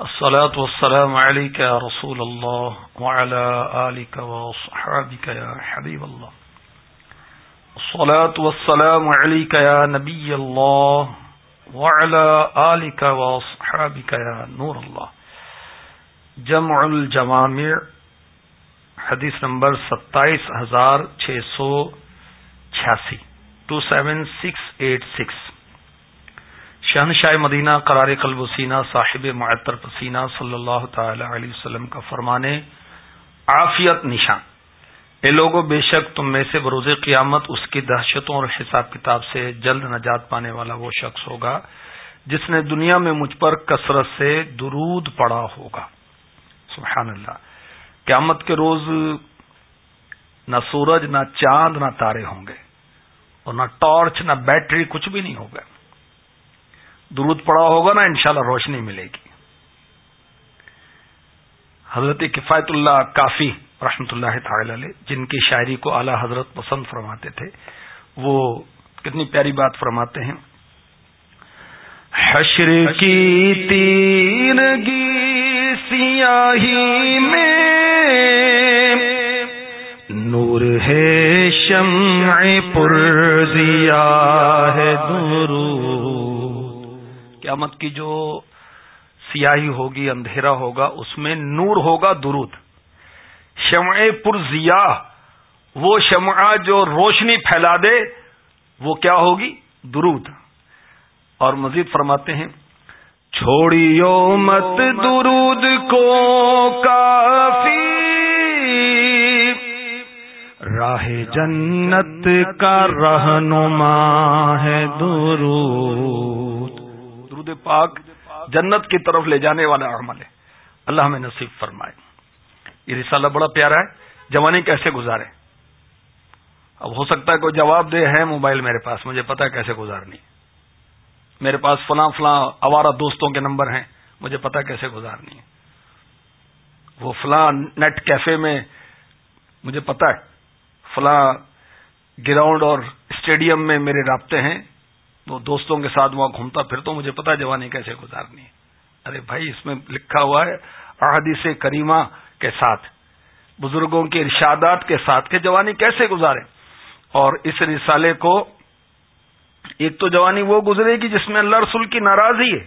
الصلاة والسلام عليك يا رسول الله وعلى آلك وصحابك يا حبيب الله. الصلاة والسلام عليك يا نبي الله وعلى آلك وصحابك يا نور الله. جمع الجوامع حدیث نمبر ستائیس ہزار چھ سو چھیاسی two seven six eight six. شہنشاہ مدینہ قرار قلب وسینہ صاحب معطر پسینہ صلی اللہ تعالی علیہ وسلم کا فرمانے عافیت نشان۔ اے لوگوں بے شک تم میں سے بروز قیامت اس کی دہشتوں اور حساب کتاب سے جلد نجات پانے والا وہ شخص ہوگا جس نے دنیا میں مجھ پر کثرت سے درود پڑا ہوگا۔ سبحان اللہ۔ قیامت کے روز نہ سورج، نہ چاند، نہ تارے ہوں گے اور نہ ٹارچ، نہ بیٹری، کچھ بھی نہیں ہوگا۔ درود پڑا ہوگا نا، انشاءاللہ روشنی ملے گی۔ حضرت کفایت اللہ کافی رحمت اللہ تعالی علیہ، جن کی شاعری کو اعلی حضرت پسند فرماتے تھے، وہ کتنی پیاری بات فرماتے ہیں۔ حشر کی تیرگی سیاہی میں، نور ہے شمع پر دیا ہے درود۔ قیامت کی جو سیاہی ہوگی، اندھیرا ہوگا، اس میں نور ہوگا درود۔ شمع پر ضیا وہ شمع جو روشنی پھیلا دے، وہ کیا ہوگی؟ درود۔ اور مزید فرماتے ہیں، چھوڑیو مت درود کو کافی۔ راہ جنت کا رہنما ہے درود۔ درود پاک جنت کی طرف لے جانے والا عمل ہے۔ اللہ ہمیں نصیب فرمائے۔ یہ رسالہ بڑا پیارا ہے۔ جوانی کیسے گزارے؟ اب ہو سکتا ہے کوئی جواب دے، ہے موبائل میرے پاس، مجھے پتا ہے کیسے گزارنی۔ میرے پاس فلاں فلاں اوارا دوستوں کے نمبر ہیں، مجھے پتا کیسے گزارنی ہے۔ وہ فلاں نیٹ کیفے میں مجھے پتا ہے، فلاں گراؤنڈ اور اسٹیڈیم میں میرے رابطے ہیں۔ تو دوستوں کے ساتھ وہاں گھومتا پھر تو مجھے پتا جوانی کیسے گزارنی ہے۔ ارے بھائی، اس میں لکھا ہوا ہے، احادیث کریمہ کے ساتھ، بزرگوں کے ارشادات کے ساتھ کہ جوانی کیسے گزارے۔ اور اس رسالے کو، ایک تو جوانی وہ گزرے گی جس میں اللہ رسول کی ناراضی ہے۔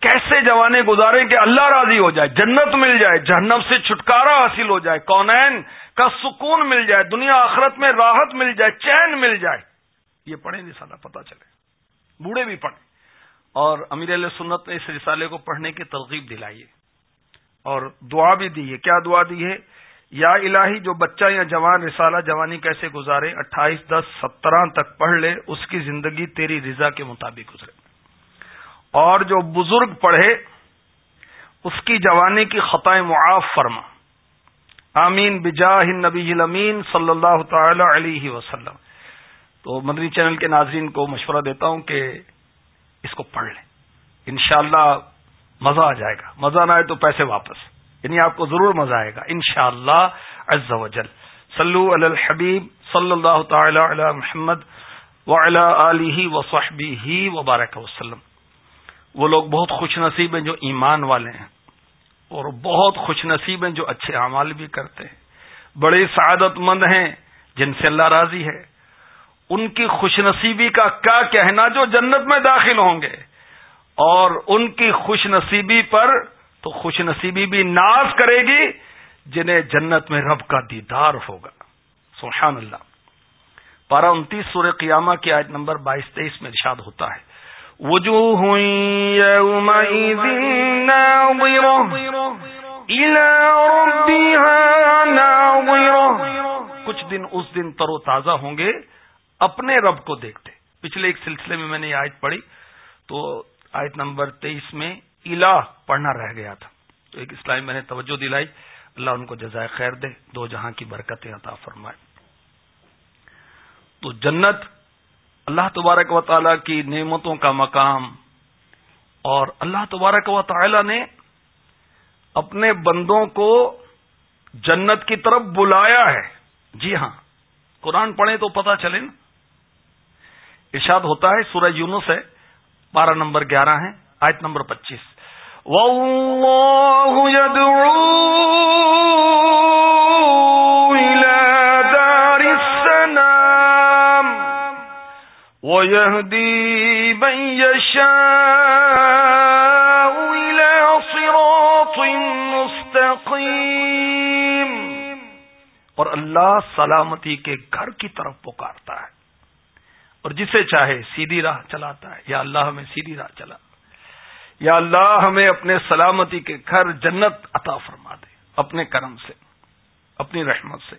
کیسے جوانے گزارے کہ اللہ راضی ہو جائے، جنت مل جائے، جہنم سے چھٹکارا حاصل ہو جائے، کونین کا سکون مل جائے، دنیا آخرت میں راحت مل جائے، چین مل جائے۔ یہ پڑھیں رسالہ پتا چلے۔ بوڑھے بھی پڑھیں۔ اور امیر علیہ سنت نے اس رسالے کو پڑھنے کی ترغیب دلائیے اور دعا بھی دی ہے۔ کیا دعا دی ہے؟ یا الہی جو بچہ یا جوان رسالہ جوانی کیسے گزارے، اٹھائیس، دس، سترہ تک پڑھ لے، اس کی زندگی تیری رضا کے مطابق گزرے۔ اور جو بزرگ پڑھے، اس کی جوانی کی خطائیں معاف فرما۔ آمین بجاہ نبی امین صلی اللہ تعالی علیہ وسلم۔ تو مدنی چینل کے ناظرین کو مشورہ دیتا ہوں کہ اس کو پڑھ لیں۔ انشاءاللہ مزہ آ جائے گا۔ مزہ نہ آئے تو پیسے واپس۔ یعنی آپ کو ضرور مزہ آئے گا۔ انشاءاللہ شاء اللہ صلو علی الحبیب صلی اللہ تعالی علی محمد وعلی آلہ وصحبہ ہی وبارک وسلم۔ وہ لوگ بہت خوش نصیب ہیں جو ایمان والے ہیں اور بہت خوش نصیب ہیں جو اچھے اعمال بھی کرتے ہیں۔ بڑے سعادت مند ہیں جن سے اللہ راضی ہے۔ ان کی خوش نصیبی کا کیا کہنا جو جنت میں داخل ہوں گے؟ اور ان کی خوش نصیبی پر تو خوش نصیبی بھی ناز کرے گی جنہیں جنت میں رب کا دیدار ہوگا۔ سبحان اللہ۔ پارہ انتیس سورہ قیامہ کی آیت نمبر بائیس تیئیس میں ارشاد ہوتا ہے۔ وجوہ کچھ دن اس دن تر و تازہ ہوں گے اپنے رب کو دیکھتے۔ پچھلے ایک سلسلے میں میں نے یہ آیت پڑھی تو آیت نمبر تیئیس میں الہ پڑھنا رہ گیا تھا۔ تو ایک اسلامی میں نے توجہ دلائی۔ اللہ ان کو جزائے خیر دے۔ دو جہاں کی برکتیں عطا فرمائے۔ تو جنت اللہ تبارک و تعالی کی نعمتوں کا مقام اور اللہ تبارک و تعالی نے اپنے بندوں کو جنت کی طرف بلایا ہے۔ جی ہاں قرآن پڑھیں تو پتہ چلے نا۔ ارشاد ہوتا ہے، سورہ یونس ہے بارہ نمبر گیارہ ہے آیت نمبر پچیس۔ والله يدعو دار السلام ويهدي من يشاء إلى صراط مستقيم اور اللہ سلامتی کے گھر کی طرف پکارتا ہے۔ اور جسے چاہے سیدھی راہ چلاتا ہے۔ یا اللہ ہمیں سیدھی راہ چلا۔ یا اللہ ہمیں اپنے سلامتی کے گھر جنت عطا فرما دے۔ اپنے کرم سے، اپنی رحمت سے۔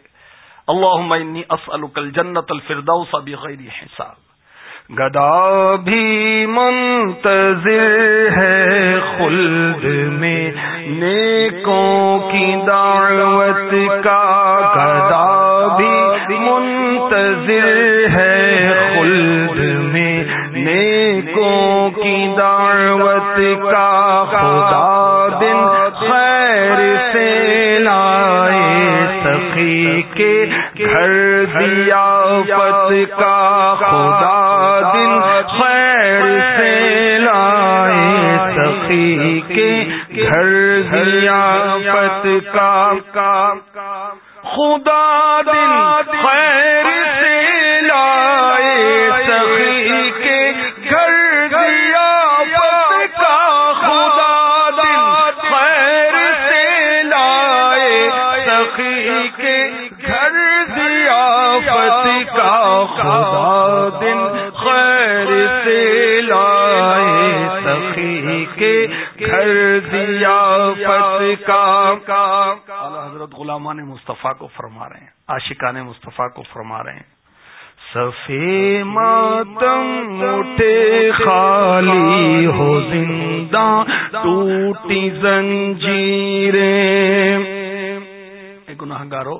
اللہ انی اسألک الجنت الفردوس بغیر حساب۔ گدا بھی منتظر ہے خلد میں، نیکوں کی دعوت کا۔ گدا بھی منتظر ہے خلد میں نیکوں کی دعوت کا خدا دن خیر سے لائے سخی کے گھر دیا پت کا خدا دن خیر سے لائے سخی کے گھر دیا پت کا خدا لائے سخی کے گھر دیا پت کا۔ حضرت غلامان مصطفیٰ کو فرما رہے ہیں، عاشقان مصطفیٰ کو فرما رہے ہیں۔ سفے ماتم اٹھے، خالی ہو زندہ، ٹوٹی زنجیریں۔ گناہ گارو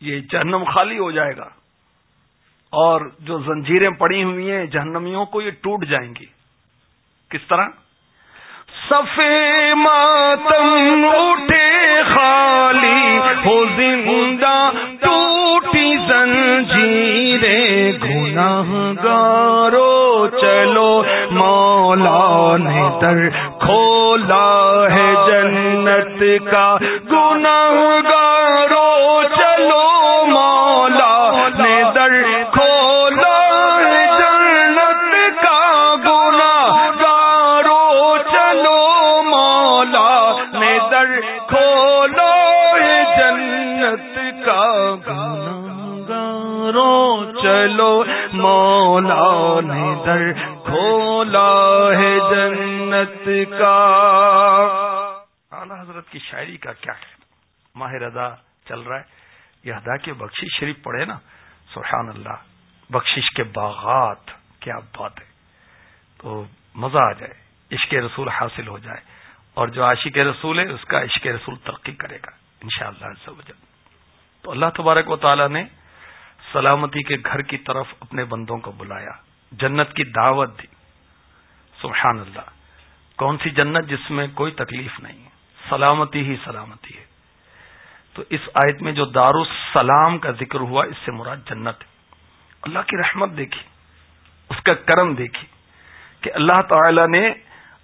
یہ جہنم خالی ہو جائے گا۔ اور جو زنجیریں پڑی ہوئی ہیں جہنمیوں کو یہ ٹوٹ جائیں گی۔ کس طرح؟ سفے ماتم اٹھے خالی، ہو زندہ ٹوٹی زنجیریں۔ گناہ گارو چلو مولا نے در کھولا ہے جنت کا۔ گناہ مولا نے در کھولا ہے جنت کا۔ اعلی حضرت کی شاعری کا کیا ہے؟ ماہر ادا چل رہا ہے۔ یہ ادا کے بخشش شریف پڑھے نا۔ سبحان اللہ۔ بخشش کے باغات، کیا بات ہے۔ تو مزہ آ جائے۔ عشق رسول حاصل ہو جائے۔ اور جو عاشق رسول ہے، اس کا عشق رسول ترقی کرے گا، انشاءاللہ شاء اللہ تو اللہ تبارک و تعالی نے سلامتی کے گھر کی طرف اپنے بندوں کو بلایا۔ جنت کی دعوت دی۔ سبحان اللہ۔ کون سی جنت جس میں کوئی تکلیف نہیں سلامتی ہی سلامتی ہے۔ تو اس آیت میں جو دار السلام کا ذکر ہوا، اس سے مراد جنت ہے۔ اللہ کی رحمت دیکھی، اس کا کرم دیکھی کہ اللہ تعالی نے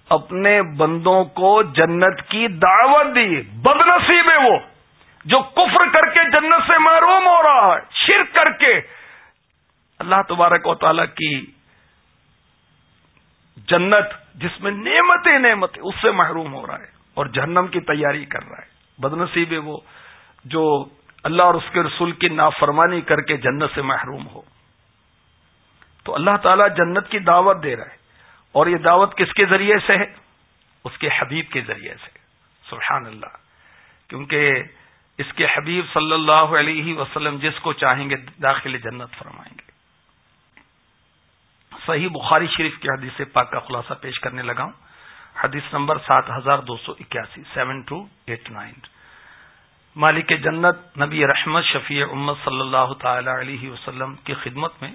اپنے بندوں کو جنت کی دعوت دی۔ بدنصیب ہے وہ، جو کفر کر کے جنت سے محروم ہو رہا ہے، شرک کر کے۔ اللہ تبارک و تعالی کی جنت جس میں نعمت نعمت اس سے محروم ہو رہا ہے اور جہنم کی تیاری کر رہا ہے۔ بدنصیب ہے وہ جو اللہ اور اس کے رسول کی نافرمانی کر کے جنت سے محروم ہو۔ تو اللہ تعالیٰ جنت کی دعوت دے رہا ہے۔ اور یہ دعوت کس کے ذریعے سے ہے؟ اس کے حبیب کے ذریعے سے۔ سبحان اللہ۔ کیونکہ اس کے حبیب صلی اللہ علیہ وسلم جس کو چاہیں گے داخل جنت فرمائیں گے۔ صحیح بخاری شریف کی حدیث پاک کا خلاصہ پیش کرنے لگا ہوں۔ حدیث نمبر سات ہزار دو سو اکیاسی، سیون ٹو ایٹ نائن۔ مالک جنت نبی رحمت شفیع امت صلی اللہ تعالی علیہ وسلم کی خدمت میں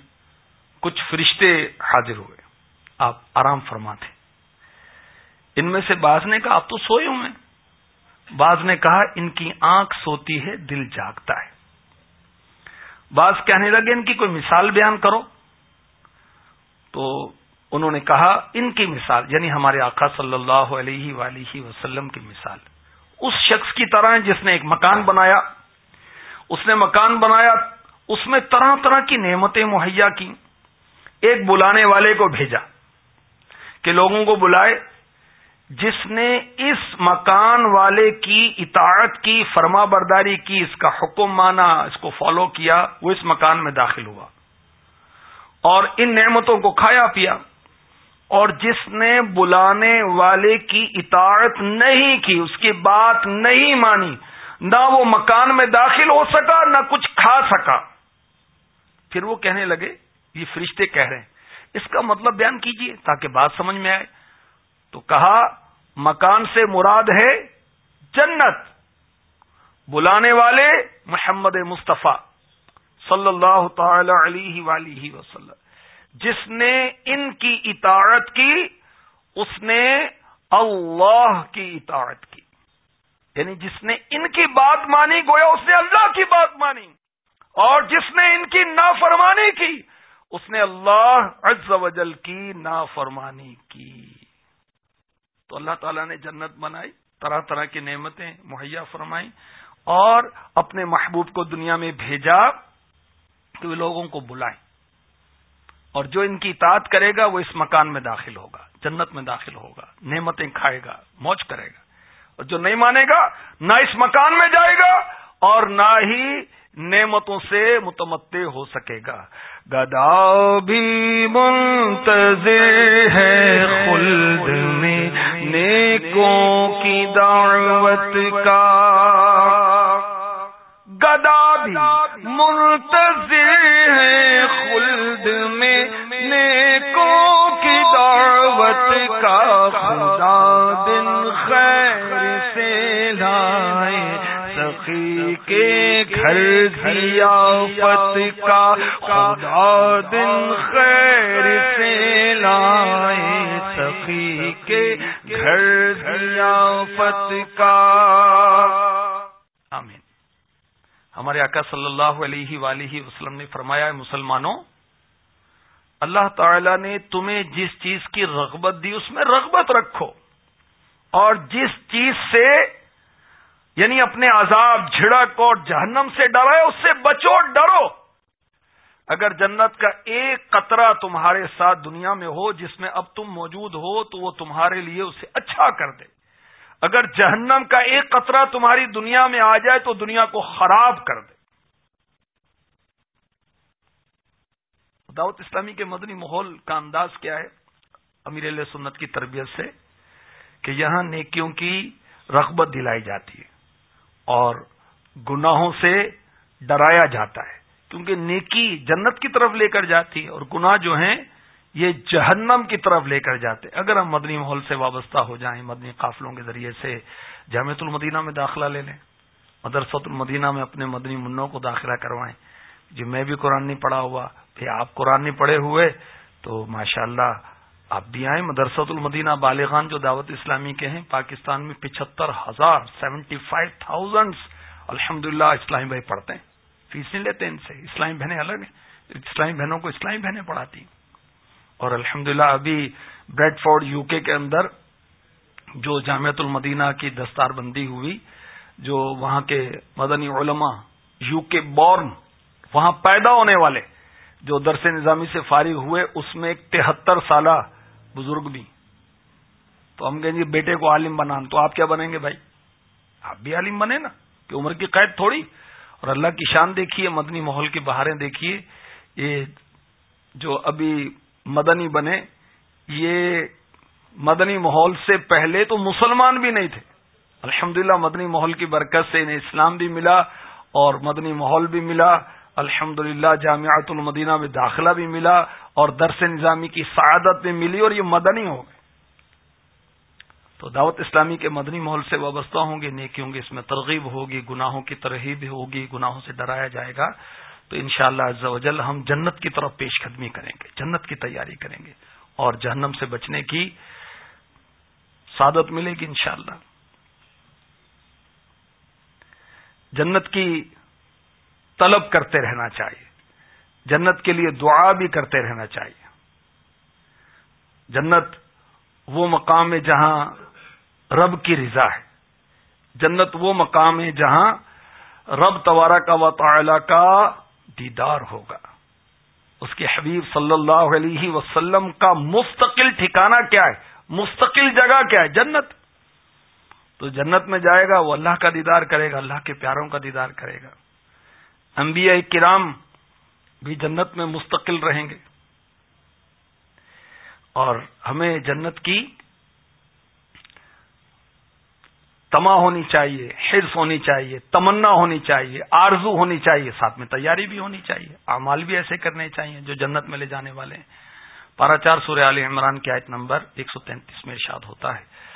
کچھ فرشتے حاضر ہوئے۔ آپ آرام فرماتے ان میں سے بعض نے کہا، آپ تو سوئے ہوئے ہیں۔ بعض نے کہا، ان کی آنکھ سوتی ہے، دل جاگتا ہے۔ بعض کہنے لگے، ان کی کوئی مثال بیان کرو۔ تو انہوں نے کہا، ان کی مثال یعنی ہمارے آقا صلی اللہ علیہ ولیہ وسلم کی مثال۔ اس شخص کی طرح جس نے ایک مکان بنایا، اس نے مکان بنایا، اس میں طرح طرح کی نعمتیں مہیا کی ایک بلانے والے کو بھیجا کہ لوگوں کو بلائے، جس نے اس مکان والے کی اطاعت کی، فرما برداری کی، اس کا حکم مانا، اس کو فالو کیا، وہ اس مکان میں داخل ہوا۔ اور ان نعمتوں کو کھایا پیا اور جس نے بلانے والے کی اطاعت نہیں کی، اس کی بات نہیں مانی، نہ وہ مکان میں داخل ہو سکا، نہ کچھ کھا سکا۔ پھر وہ کہنے لگے، یہ فرشتے کہہ رہے ہیں۔ اس کا مطلب بیان کیجیے تاکہ بات سمجھ میں آئے۔ تو کہا، مکان سے مراد ہے جنت۔ بلانے والے محمد مصطفیٰ۔ صلی اللہ تعالی علیہ ولیہ وسلم۔ جس نے ان کی اطاعت کی، اس نے اللہ کی اطاعت کی۔ یعنی جس نے ان کی بات مانی، گویا اس نے اللہ کی بات مانی۔ اور جس نے ان کی نافرمانی کی، اس نے اللہ عز و جل کی نافرمانی کی۔ تو اللہ تعالیٰ نے جنت بنائی، طرح طرح کی نعمتیں مہیا فرمائی اور اپنے محبوب کو دنیا میں بھیجا۔ کہ وہ لوگوں کو بلائیں۔ اور جو ان کی اطاعت کرے گا، وہ اس مکان میں داخل ہوگا، جنت میں داخل ہوگا، نعمتیں کھائے گا، موج کرے گا۔ اور جو نہیں مانے گا، نہ اس مکان میں جائے گا اور نہ ہی نعمتوں سے متمد ہو سکے گا۔ گدا بھی منتظر ہے خلد میں، نیکوں کی دعوت کا۔ گدا بھی منتظر ہے خلد میں نیکوں کی دعوت کا خدا دن خیر سے لائے سخی کے گھر ضیافت کا خدا دن خیر سے لائے سخی کے گھر ضیافت کا ہمارے آقا صلی اللہ علیہ ولیہ وسلم نے فرمایا ہے مسلمانوں، اللہ تعالی نے تمہیں جس چیز کی رغبت دی اس میں رغبت رکھو اور جس چیز سے یعنی اپنے عذاب جھڑک اور جہنم سے ڈرائے اس سے بچو ڈرو۔ اگر جنت کا ایک قطرہ تمہارے ساتھ دنیا میں ہو جس میں اب تم موجود ہو تو وہ تمہارے لیے اسے اچھا کر دے۔ اگر جہنم کا ایک قطرہ تمہاری دنیا میں آ جائے تو دنیا کو خراب کر دے۔ دعوت اسلامی کے مدنی ماحول کا انداز کیا ہے؟ امیر علیہ سنت کی تربیت سے کہ یہاں نیکیوں کی رغبت دلائی جاتی ہے اور گناہوں سے ڈرایا جاتا ہے۔ کیونکہ نیکی جنت کی طرف لے کر جاتی ہے اور گناہ جو ہیں یہ جہنم کی طرف لے کر جاتے اگر ہم مدنی ماحول سے وابستہ ہو جائیں، مدنی قافلوں کے ذریعے سے جامعت المدینہ میں داخلہ لے لیں، مدرسۃ المدینہ میں اپنے مدنی منوں کو داخلہ کروائیں۔ جی میں بھی قرآن نہیں پڑھا ہوا، پھر آپ قرآن نہیں پڑھے ہوئے، تو ماشاء اللہ آپ بھی آئیں۔ مدرسۃ المدینہ بالغان جو دعوت اسلامی کے ہیں، پاکستان میں پچہتر ہزار سیونٹی فائیو تھاؤزینڈ الحمد للہ اسلامی بھائی پڑھتے ہیں۔ فیس نہیں لیتے ان سے، اسلامی بہنیں الگ ہیں۔ اسلامی بہنوں کو اسلامی بہنیں پڑھاتی ہیں۔ اور الحمد ابھی بریڈ فورڈ یو کے کے اندر جو جامعت المدینہ کی دستار بندی ہوئی، جو وہاں کے مدنی علماء یو کے بورن وہاں پیدا ہونے والے جو درس نظامی سے فارغ ہوئے، اس میں ایک تہتر سالہ بزرگ بھی۔ تو ہم کہیں گے، بیٹے کو عالم بنان۔ تو آپ کیا بنیں گے بھائی؟ آپ بھی عالم بنے نا، کہ عمر کی قید تھوڑی۔ اور اللہ کی شان دیکھیے، مدنی ماحول کی بہاریں دیکھیے۔ یہ جو ابھی مدنی بنے، یہ مدنی ماحول سے پہلے تو مسلمان بھی نہیں تھے۔ الحمدللہ مدنی ماحول کی برکت سے انہیں اسلام بھی ملا اور مدنی ماحول بھی ملا۔ الحمد للہ جامعات المدینہ میں داخلہ بھی ملا اور درس نظامی کی سعادت بھی ملی اور یہ مدنی ہو گئے۔ تو دعوت اسلامی کے مدنی ماحول سے وابستہ ہوں گے نیکی ہوں گے اس میں ترغیب ہوگی، گناہوں کی ترغیب ہوگی، گناہوں سے ڈرایا جائے گا۔ تو انشاءاللہ شاء اللہ ہم جنت کی طرف پیش قدمی کریں گے، جنت کی تیاری کریں گے اور جہنم سے بچنے کی سعادت ملے گی انشاءاللہ۔ جنت کی طلب کرتے رہنا چاہیے، جنت کے لیے دعا بھی کرتے رہنا چاہیے۔ جنت وہ مقام ہے جہاں رب کی رضا ہے۔ جنت وہ مقام ہے جہاں رب توارا کا و تعالی کا دیدار ہوگا۔ اس کے حبیب صلی اللہ علیہ وسلم کا مستقل ٹھکانہ کیا ہے؟ مستقل جگہ کیا ہے؟ جنت۔ تو جنت میں جائے گا، وہ اللہ کا دیدار کرے گا، اللہ کے پیاروں کا دیدار کرے گا۔ انبیاء کرام بھی جنت میں مستقل رہیں گے۔ اور ہمیں جنت کی تما ہونی چاہیے، حرص ہونی چاہیے، تمنا ہونی چاہیے، آرزو ہونی چاہیے، ساتھ میں تیاری بھی ہونی چاہیے، اعمال بھی ایسے کرنے چاہیے جو جنت میں لے جانے والے ہیں۔ پارا چار سورہ علی عمران کی آیت نمبر ایک سو تینتیس میں ارشاد ہوتا ہے۔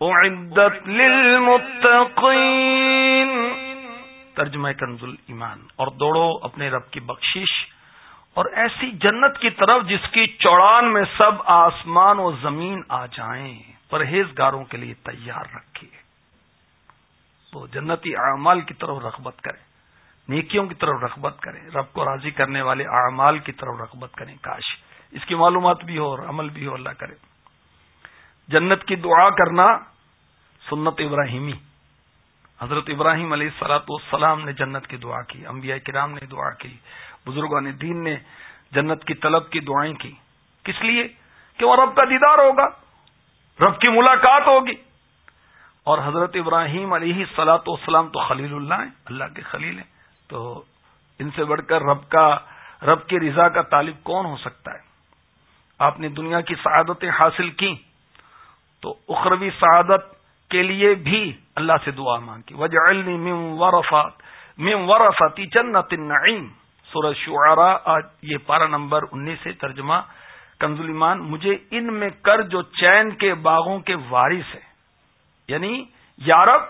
اعدت للمتقین۔ ترجمہ کنز ایمان اور دوڑو اپنے رب کی بخشش۔ اور ایسی جنت کی طرف جس کی چوڑان میں سب آسمان و زمین آ جائیں، پرہیزگاروں کے لیے تیار رکھیے۔ تو جنتی اعمال کی طرف رغبت کریں، نیکیوں کی طرف رغبت کریں، رب کو راضی کرنے والے اعمال کی طرف رغبت کریں۔ کاش اس کی معلومات بھی ہو اور عمل بھی ہو، اللہ کرے۔ جنت کی دعا کرنا سنت ابراہیمی۔ حضرت ابراہیم علیہ سلاۃ والسلام نے جنت کی دعا کی، انبیاء کرام نے دعا کی، بزرگان دین نے جنت کی طلب کی دعائیں کی۔ کس لیے؟ کہ وہ رب کا دیدار ہوگا، رب کی ملاقات ہوگی۔ اور حضرت ابراہیم علیہ سلاۃ والسلام تو خلیل اللہ ہیں، اللہ کے خلیل ہیں۔ تو ان سے بڑھ کر رب کا، رب کی رضا کا طالب کون ہو سکتا ہے؟ آپ نے دنیا کی سعادتیں حاصل کی تو اخروی سعادت کے لیے بھی اللہ سے دعا مانگی۔ وجعلنی من ورفات من ورفاتی جنت النعیم سورہ شعراء، آج یہ پارہ نمبر انیس سے ترجمہ۔ کنزلیمان مجھے ان میں کر جو چین کے باغوں کے وارث ہے۔ یعنی یارب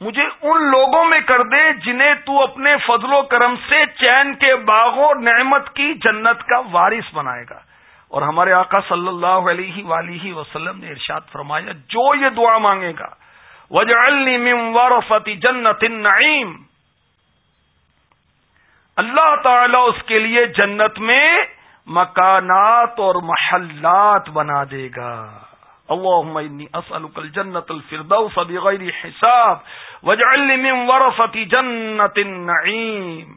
مجھے ان لوگوں میں کر دے جنہیں تو اپنے فضل و کرم سے چین کے باغوں نعمت کی جنت کا وارث بنائے گا۔ اور ہمارے آقا صلی اللہ علیہ ولیہ وسلم نے ارشاد فرمایا، جو یہ دعا مانگے گا ورفتی جنت النعیم اللہ تعالی اس کے لیے جنت میں مکانات اور محلات بنا دے گا۔ اللهم انی اسالک الجنت الفردوس بغیر حساب۔ وجعلنی من ورثه جنت النعیم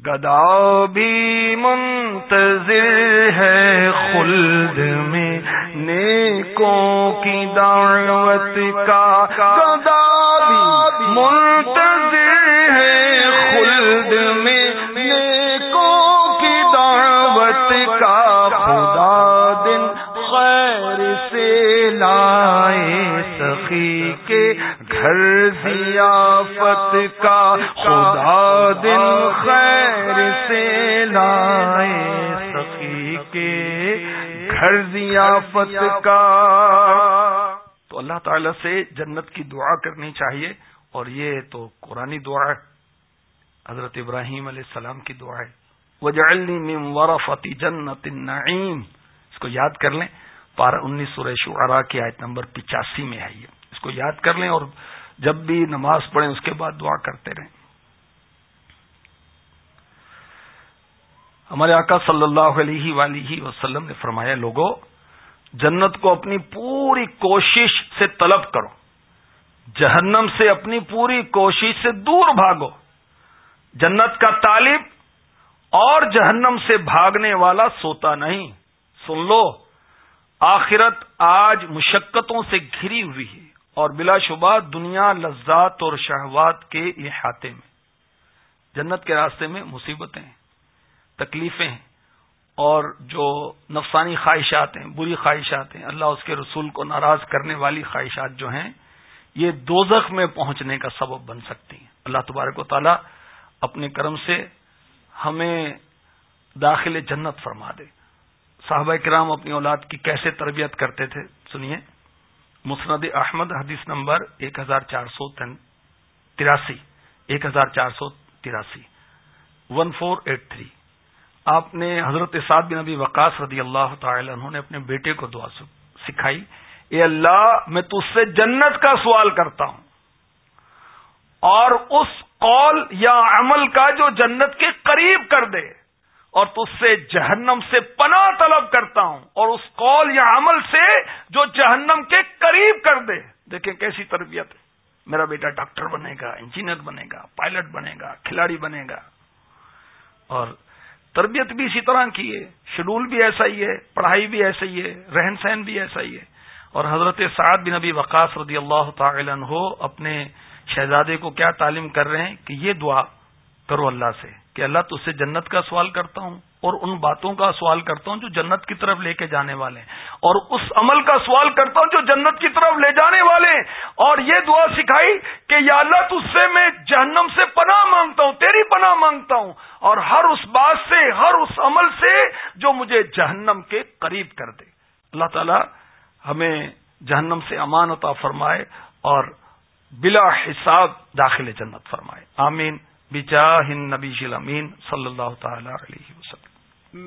گدا بھی منتظر ہے خلد میں نیکوں کی دعوت کا گدا بھی منتظر ہے خلد میں نیکوں کی دعوت کا خدا دن خیر سے لائے سخی کے گھر ضیافت کا خدا دن خیر سے لائے سخی کے گھر ضیافت کا۔ تو اللہ تعالی سے جنت کی دعا کرنی چاہیے اور یہ تو قرآن دعا ہے۔ حضرت ابراہیم علیہ السلام کی دعا ہے۔ وجعلنی من ورفت جنت النعیم اس کو یاد کر لیں۔ پارہ انیس سورہ شعراء کی آیت نمبر پچاسی میں ہے یہ۔ اس کو یاد کر لیں اور جب بھی نماز پڑھیں اس کے بعد دعا کرتے رہیں۔ ہمارے آقا صلی اللہ علیہ ولیہ وسلم نے فرمایا لوگوں جنت کو اپنی پوری کوشش سے طلب کرو۔ جہنم سے اپنی پوری کوشش سے دور بھاگو۔ جنت کا طالب اور جہنم سے بھاگنے والا سوتا نہیں۔ سن لو، آخرت آج مشقتوں سے گھری ہوئی ہے اور بلا شبہ دنیا لذات اور شہوات کے احاطے میں۔ جنت کے راستے میں مصیبتیں۔ تکلیفیں ہیں اور جو نفسانی خواہشات ہیں، بری خواہشات ہیں، اللہ اس کے رسول کو ناراض کرنے والی خواہشات جو ہیں، یہ دوزخ میں پہنچنے کا سبب بن سکتی ہیں۔ اللہ تبارک و تعالی اپنے کرم سے ہمیں داخل جنت فرما دے۔ صحابہ کرام اپنی اولاد کی کیسے تربیت کرتے تھے، سنیے۔ مسند احمد، حدیث نمبر ایک ہزار چار سو تراسی۔ ایک ہزار چار سو تراسی۔ One four eight three. آپ نے حضرت سعد بن نبی وقاص رضی اللہ تعالی انہوں نے اپنے بیٹے کو دعا سکھائی۔ اے اللہ، میں تج سے جنت کا سوال کرتا ہوں۔ اور اس قول یا عمل کا جو جنت کے قریب کر دے، اور تج سے جہنم سے پناہ طلب کرتا ہوں۔ اور اس قول یا عمل سے جو جہنم کے قریب کر دے۔ دیکھیں کیسی تربیت ہے۔ میرا بیٹا ڈاکٹر بنے گا، انجینئر بنے گا، پائلٹ بنے گا، کھلاڑی بنے گا۔ اور تربیت بھی اسی طرح کی ہے شیڈول بھی ایسا ہی ہے، پڑھائی بھی ایسا ہی ہے، رہن سہن بھی ایسا ہی ہے۔ اور حضرت سعد بن نبی وقاص رضی اللہ تعالی عنہ اپنے شہزادے کو کیا تعلیم کر رہے ہیں؟ کہ یہ دعا کرو اللہ سے، کہ اللہ تج سے جنت کا سوال کرتا ہوں۔ اور ان باتوں کا سوال کرتا ہوں جو جنت کی طرف لے کے جانے والے ہیں۔ اور اس عمل کا سوال کرتا ہوں جو جنت کی طرف لے جانے والے ہیں۔ اور یہ دعا سکھائی کہ یا اللہ تج سے میں جہنم سے پناہ مانگتا ہوں، تیری پناہ مانگتا ہوں۔ اور ہر اس بات سے، ہر اس عمل سے جو مجھے جہنم کے قریب کر دے۔ اللہ تعالی ہمیں جہنم سے امان عطا فرمائے اور بلا حساب داخل جنت فرمائے۔ آمین۔ بجاہ نبی امین صلی اللہ تعالی علیہ